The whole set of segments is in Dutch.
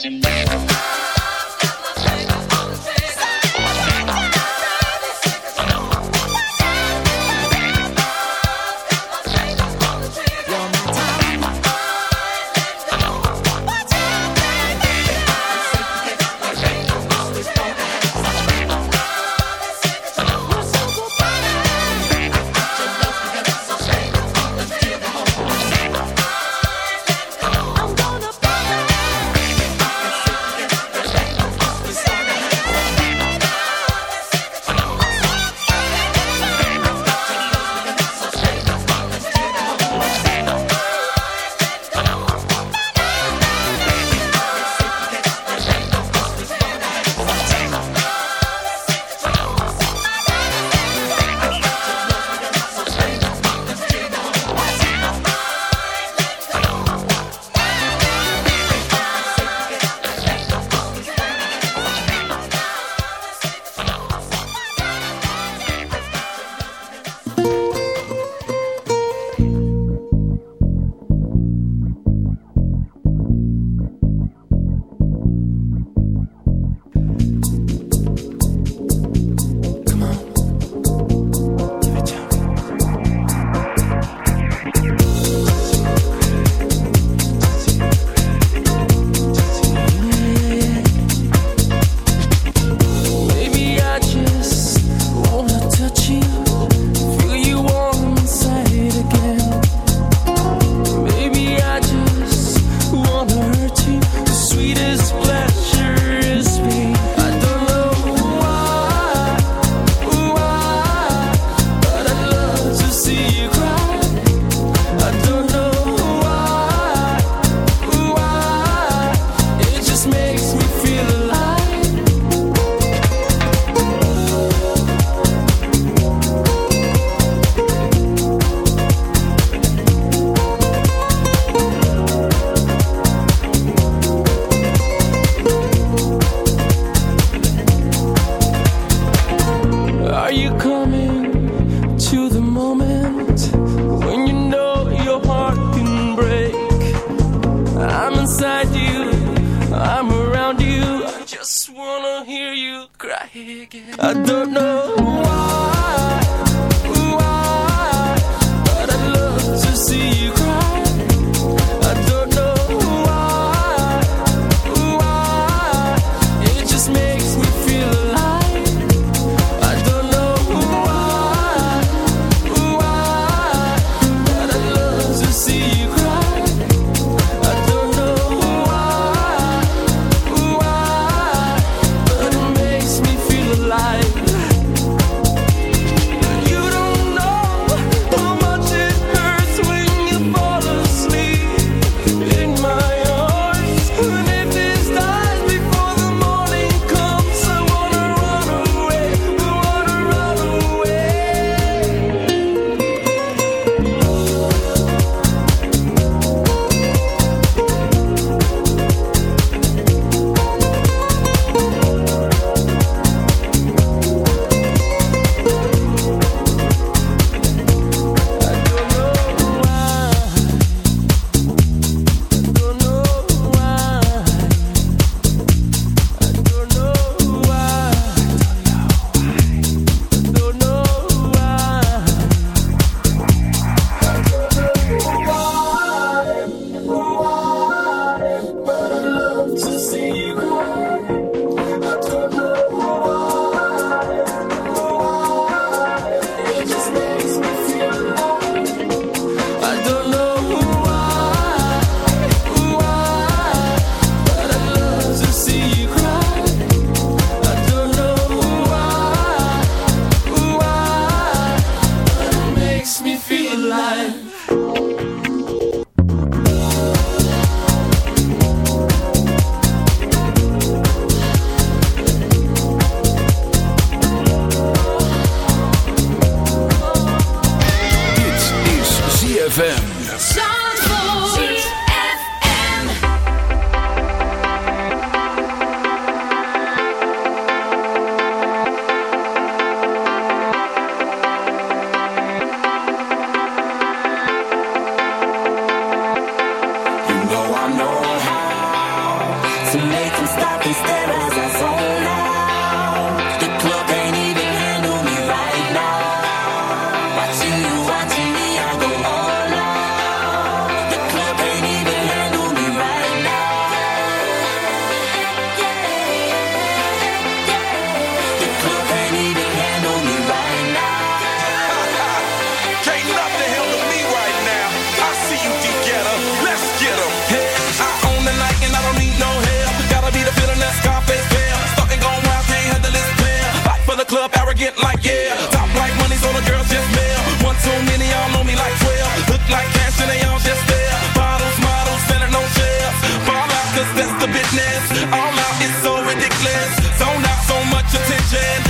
Simba. get like yeah. Top like money's on the girls just male. One too many, y'all know me like twelve. Look like cash and they all just there. Bottles, models, better no shells. Fall out 'cause that's the business. All out is so ridiculous. Zone out so much attention.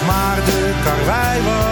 maar de karwei was.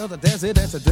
another desert that's a